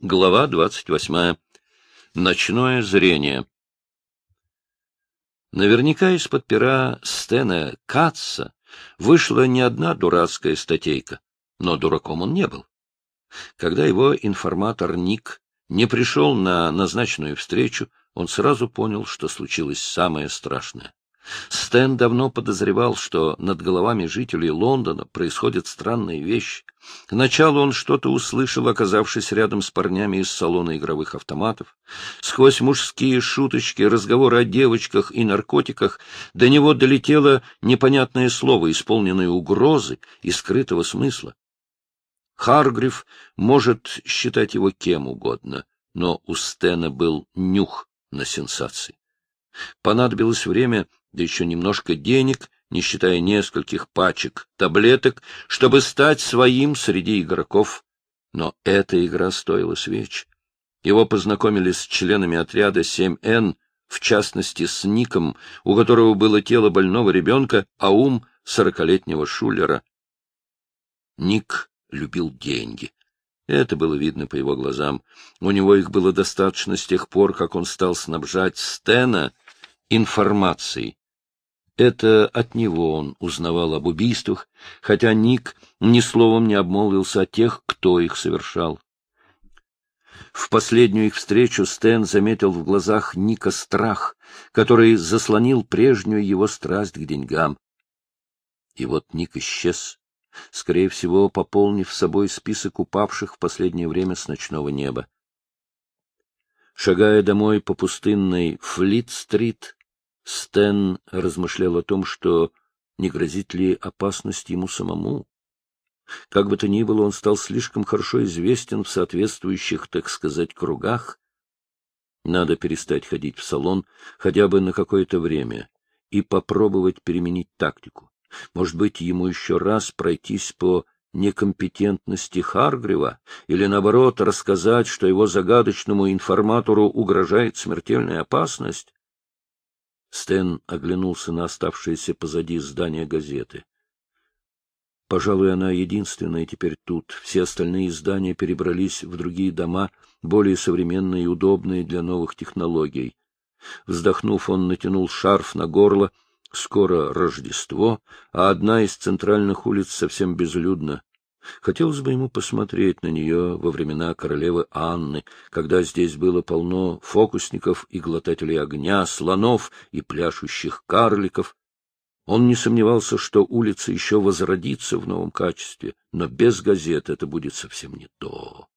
Глава двадцать восьмая. Ночное зрение. Наверняка из-под пера Стена Катца вышла не одна дурацкая статейка, но дураком он не был. Когда его информатор Ник не пришел на назначенную встречу, он сразу понял, что случилось самое страшное. Стэн давно подозревал, что над головами жителей Лондона происходят странные вещи. Сначала он что-то услышал, оказавшись рядом с парнями из салона игровых автоматов. Сквозь мужские шуточки, разговоры о девочках и наркотиках до него долетело непонятное слово, исполненное угрозы и скрытого смысла. Харгрив может считать его кем угодно, но у Стена был нюх на сенсации. Понадобилось время да еще немножко денег, не считая нескольких пачек таблеток, чтобы стать своим среди игроков. Но эта игра стоила свеч. Его познакомили с членами отряда 7Н, в частности с Ником, у которого было тело больного ребенка, а ум сорокалетнего шулера. Ник любил деньги. Это было видно по его глазам. У него их было достаточно с тех пор, как он стал снабжать Стена информацией. Это от него он узнавал об убийствах, хотя Ник ни словом не обмолвился о тех, кто их совершал. В последнюю их встречу Стэн заметил в глазах Ника страх, который заслонил прежнюю его страсть к деньгам. И вот Ник исчез, скорее всего, пополнив собой список упавших в последнее время с ночного неба. Шагая домой по пустынной Флит-стрит, Стэн размышлял о том, что не грозит ли опасность ему самому. Как бы то ни было, он стал слишком хорошо известен в соответствующих, так сказать, кругах. Надо перестать ходить в салон хотя бы на какое-то время и попробовать переменить тактику. Может быть, ему еще раз пройтись по некомпетентности Харгрева или, наоборот, рассказать, что его загадочному информатору угрожает смертельная опасность? Стэн оглянулся на оставшееся позади здание газеты. Пожалуй, она единственная теперь тут. Все остальные здания перебрались в другие дома, более современные и удобные для новых технологий. Вздохнув, он натянул шарф на горло. Скоро Рождество, а одна из центральных улиц совсем безлюдна. Хотелось бы ему посмотреть на нее во времена королевы Анны, когда здесь было полно фокусников и глотателей огня, слонов и пляшущих карликов. Он не сомневался, что улица еще возродится в новом качестве, но без газет это будет совсем не то.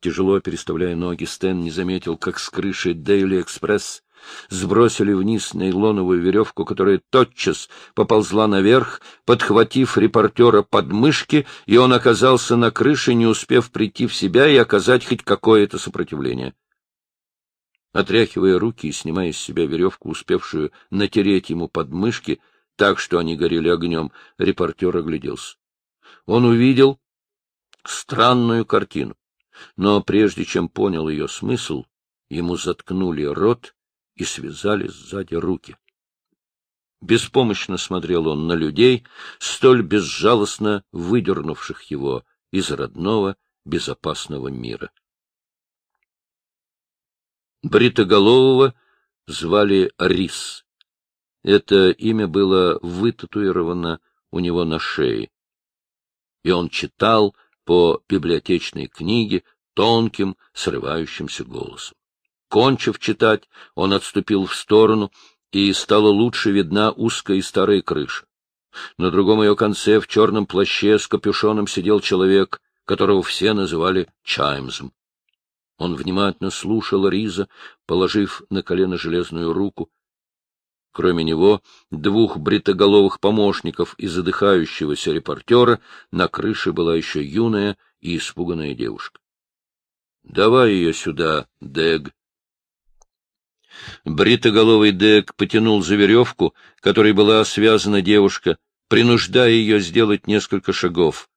Тяжело переставляя ноги, Стэн не заметил, как с крыши Дейли Экспресс сбросили вниз нейлоновую веревку, которая тотчас поползла наверх, подхватив репортера под мышки, и он оказался на крыше, не успев прийти в себя и оказать хоть какое-то сопротивление. Отряхивая руки и снимая с себя веревку, успевшую натереть ему под мышки, так что они горели огнем, репортер огляделся. Он увидел странную картину, но прежде чем понял ее смысл, ему заткнули рот и связали сзади руки. Беспомощно смотрел он на людей, столь безжалостно выдернувших его из родного безопасного мира. Бритоголового звали Рис. Это имя было вытатуировано у него на шее. И он читал по библиотечной книге тонким, срывающимся голосом. Кончив читать, он отступил в сторону, и стала лучше видна узкая и старая крыша. На другом ее конце в черном плаще с капюшоном сидел человек, которого все называли Чаймсом. Он внимательно слушал Риза, положив на колено железную руку. Кроме него, двух бритоголовых помощников и задыхающегося репортера, на крыше была еще юная и испуганная девушка. — Давай ее сюда, Дег, Бритоголовый Дек потянул за веревку, которой была связана девушка, принуждая ее сделать несколько шагов.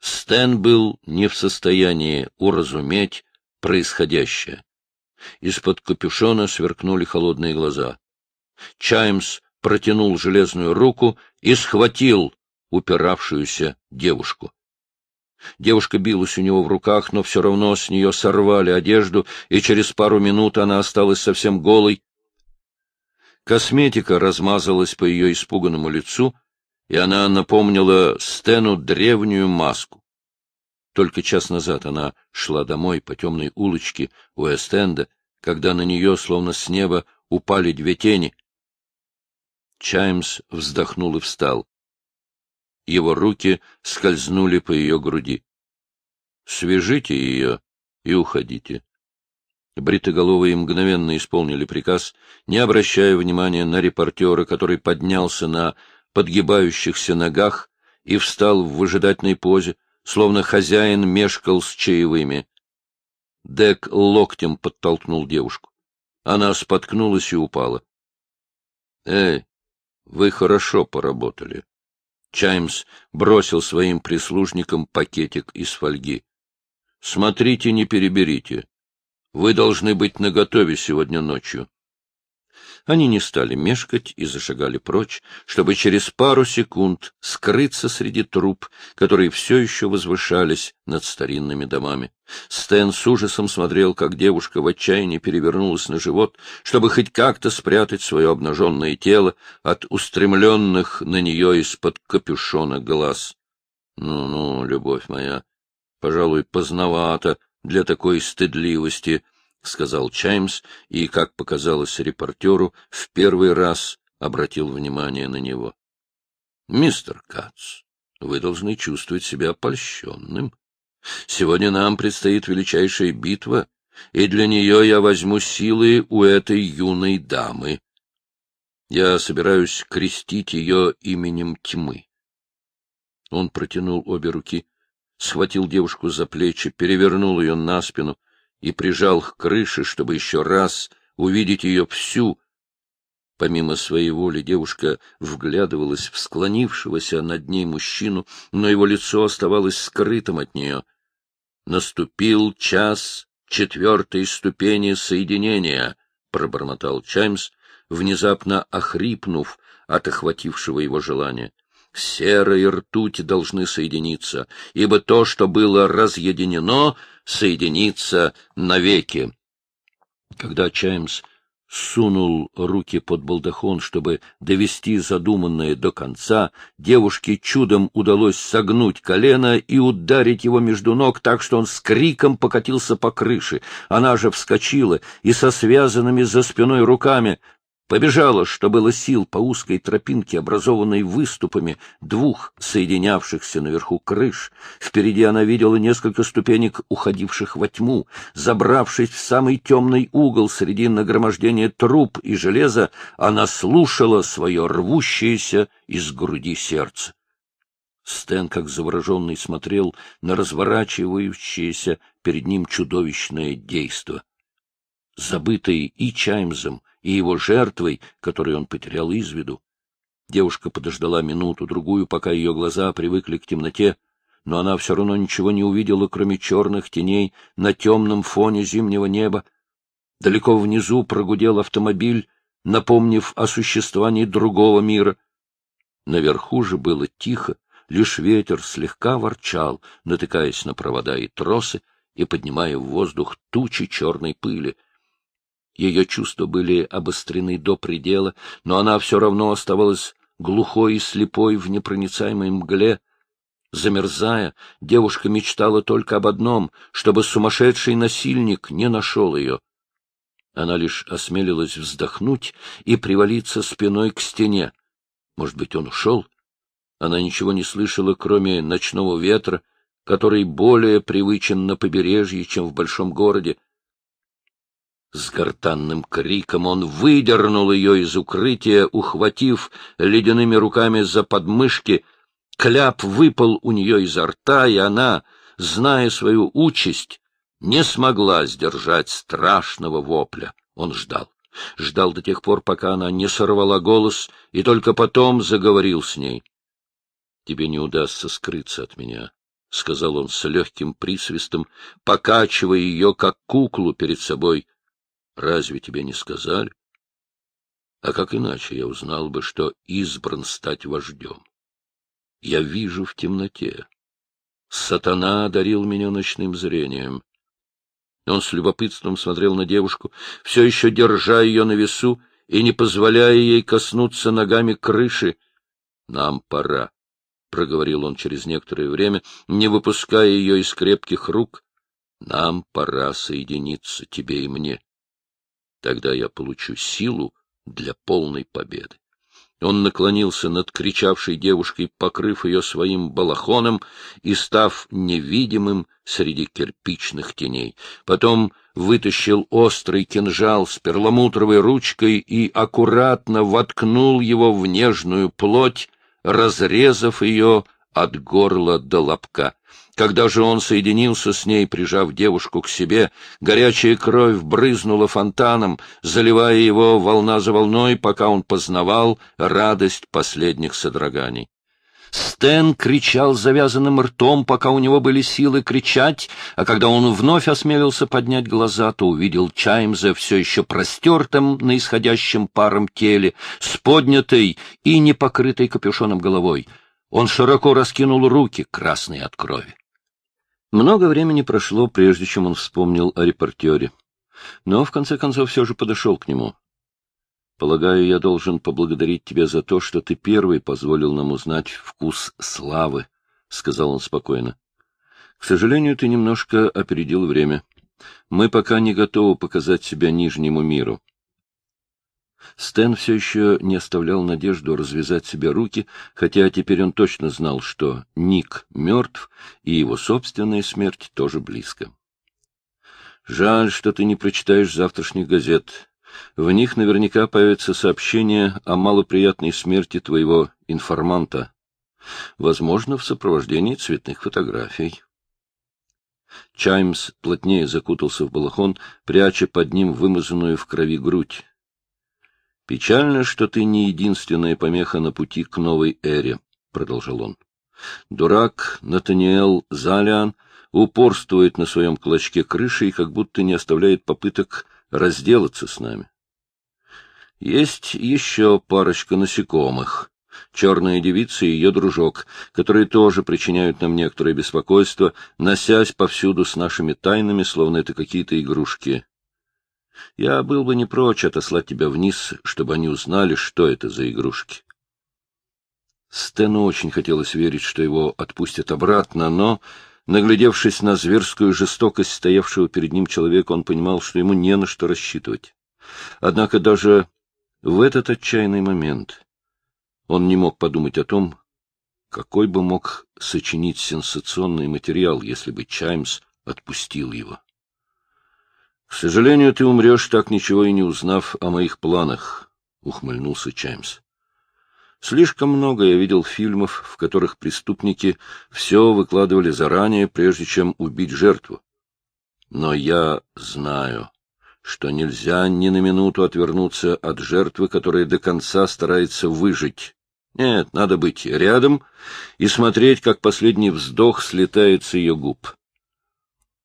Стэн был не в состоянии уразуметь происходящее. Из-под капюшона сверкнули холодные глаза. Чаймс протянул железную руку и схватил упиравшуюся девушку. Девушка билась у него в руках, но все равно с нее сорвали одежду, и через пару минут она осталась совсем голой. Косметика размазалась по ее испуганному лицу, и она напомнила Стэну древнюю маску. Только час назад она шла домой по темной улочке у Эстенда, когда на нее, словно с неба, упали две тени. Чаймс вздохнул и встал. Его руки скользнули по ее груди. — Свяжите ее и уходите. Бритоголовые мгновенно исполнили приказ, не обращая внимания на репортера, который поднялся на подгибающихся ногах и встал в выжидательной позе, словно хозяин мешкал с чаевыми. Дек локтем подтолкнул девушку. Она споткнулась и упала. — Эй, вы хорошо поработали. Чаймс бросил своим прислужникам пакетик из фольги. — Смотрите, не переберите. Вы должны быть наготове сегодня ночью. Они не стали мешкать и зашагали прочь, чтобы через пару секунд скрыться среди труб, которые все еще возвышались над старинными домами. Стэн с ужасом смотрел, как девушка в отчаянии перевернулась на живот, чтобы хоть как-то спрятать свое обнаженное тело от устремленных на нее из-под капюшона глаз. «Ну — любовь моя, пожалуй, поздновато для такой стыдливости, — сказал Чаймс, и, как показалось репортеру, в первый раз обратил внимание на него. — Мистер Кац, вы должны чувствовать себя опольщенным. Сегодня нам предстоит величайшая битва, и для нее я возьму силы у этой юной дамы. Я собираюсь крестить ее именем тьмы. Он протянул обе руки, схватил девушку за плечи, перевернул ее на спину — и прижал к крыше, чтобы еще раз увидеть ее всю. Помимо своей воли девушка вглядывалась в склонившегося над ней мужчину, но его лицо оставалось скрытым от нее. Наступил час четвертой ступени соединения, — пробормотал Чаймс, внезапно охрипнув от охватившего его желания. Сера и ртуть должны соединиться, ибо то, что было разъединено, соединится навеки. Когда Чаймс сунул руки под балдахон, чтобы довести задуманное до конца, девушке чудом удалось согнуть колено и ударить его между ног так, что он с криком покатился по крыше. Она же вскочила и со связанными за спиной руками Побежала, что было сил, по узкой тропинке, образованной выступами двух соединявшихся наверху крыш. Впереди она видела несколько ступенек, уходивших во тьму. Забравшись в самый темный угол среди нагромождения труб и железа, она слушала свое рвущееся из груди сердце. Стэн, как завороженный, смотрел на разворачивающееся перед ним чудовищное действо. Забытый и Чаймзом, и его жертвой, которую он потерял из виду. Девушка подождала минуту-другую, пока ее глаза привыкли к темноте, но она все равно ничего не увидела, кроме черных теней на темном фоне зимнего неба. Далеко внизу прогудел автомобиль, напомнив о существовании другого мира. Наверху же было тихо, лишь ветер слегка ворчал, натыкаясь на провода и тросы и поднимая в воздух тучи черной пыли — ее чувства были обострены до предела, но она все равно оставалась глухой и слепой в непроницаемой мгле. Замерзая, девушка мечтала только об одном, чтобы сумасшедший насильник не нашел ее. Она лишь осмелилась вздохнуть и привалиться спиной к стене. Может быть, он ушел? Она ничего не слышала, кроме ночного ветра, который более привычен на побережье, чем в большом городе. С гортанным криком он выдернул ее из укрытия, ухватив ледяными руками за подмышки. Кляп выпал у нее изо рта, и она, зная свою участь, не смогла сдержать страшного вопля. Он ждал. Ждал до тех пор, пока она не сорвала голос, и только потом заговорил с ней. — Тебе не удастся скрыться от меня, — сказал он с легким присвистом, покачивая ее, как куклу перед собой. Разве тебе не сказали? А как иначе я узнал бы, что избран стать вождем? Я вижу в темноте. Сатана одарил меня ночным зрением. Он с любопытством смотрел на девушку, все еще держа ее на весу и не позволяя ей коснуться ногами крыши. — Нам пора, — проговорил он через некоторое время, не выпуская ее из крепких рук. — Нам пора соединиться, тебе и мне. Тогда я получу силу для полной победы. Он наклонился над кричавшей девушкой, покрыв ее своим балахоном и став невидимым среди кирпичных теней. Потом вытащил острый кинжал с перламутровой ручкой и аккуратно воткнул его в нежную плоть, разрезав ее от горла до лобка. Когда же он соединился с ней, прижав девушку к себе, горячая кровь брызнула фонтаном, заливая его волна за волной, пока он познавал радость последних содроганий. Стэн кричал завязанным ртом, пока у него были силы кричать, а когда он вновь осмелился поднять глаза, то увидел Чаймза все еще простертым на исходящем паром теле, с поднятой и непокрытой капюшоном головой. Он широко раскинул руки, красные от крови. Много времени прошло, прежде чем он вспомнил о репортере. Но, в конце концов, все же подошел к нему. «Полагаю, я должен поблагодарить тебя за то, что ты первый позволил нам узнать вкус славы», — сказал он спокойно. «К сожалению, ты немножко опередил время. Мы пока не готовы показать себя нижнему миру. Стэн все еще не оставлял надежду развязать себе руки, хотя теперь он точно знал, что Ник мертв, и его собственная смерть тоже близко. «Жаль, что ты не прочитаешь завтрашних газет. В них наверняка появится сообщение о малоприятной смерти твоего информанта, возможно, в сопровождении цветных фотографий». Чаймс плотнее закутался в балахон, пряча под ним вымазанную в крови грудь. Печально, что ты не единственная помеха на пути к новой эре, — продолжал он. Дурак Натаниэл Залиан упорствует на своем клочке крыши и как будто не оставляет попыток разделаться с нами. Есть еще парочка насекомых. Черная девица и ее дружок, которые тоже причиняют нам некоторое беспокойство, носясь повсюду с нашими тайнами, словно это какие-то игрушки. Я был бы не прочь отослать тебя вниз, чтобы они узнали, что это за игрушки. Стэну очень хотелось верить, что его отпустят обратно, но, наглядевшись на зверскую жестокость стоявшего перед ним человека, он понимал, что ему не на что рассчитывать. Однако даже в этот отчаянный момент он не мог подумать о том, какой бы мог сочинить сенсационный материал, если бы Чаймс отпустил его. — К сожалению, ты умрешь, так ничего и не узнав о моих планах, — ухмыльнулся Чаймс. Слишком много я видел фильмов, в которых преступники все выкладывали заранее, прежде чем убить жертву. Но я знаю, что нельзя ни на минуту отвернуться от жертвы, которая до конца старается выжить. Нет, надо быть рядом и смотреть, как последний вздох слетает с ее губ.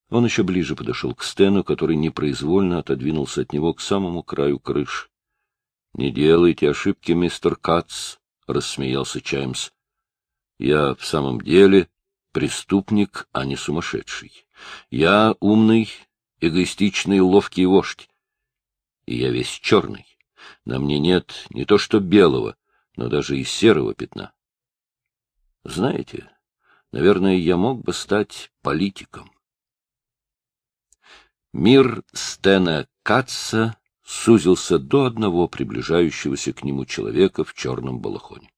Он еще ближе подошел к Стэну, который непроизвольно отодвинулся от него к самому краю крыши. — Не делайте ошибки, мистер Кац, — рассмеялся Чаймс. — Я в самом деле преступник, а не сумасшедший. Я умный, эгоистичный, ловкий вождь. И я весь черный. На мне нет не то что белого, но даже и серого пятна. Знаете, наверное, я мог бы стать политиком. Мир Стена Катца сузился до одного приближающегося к нему человека в черном балахоне.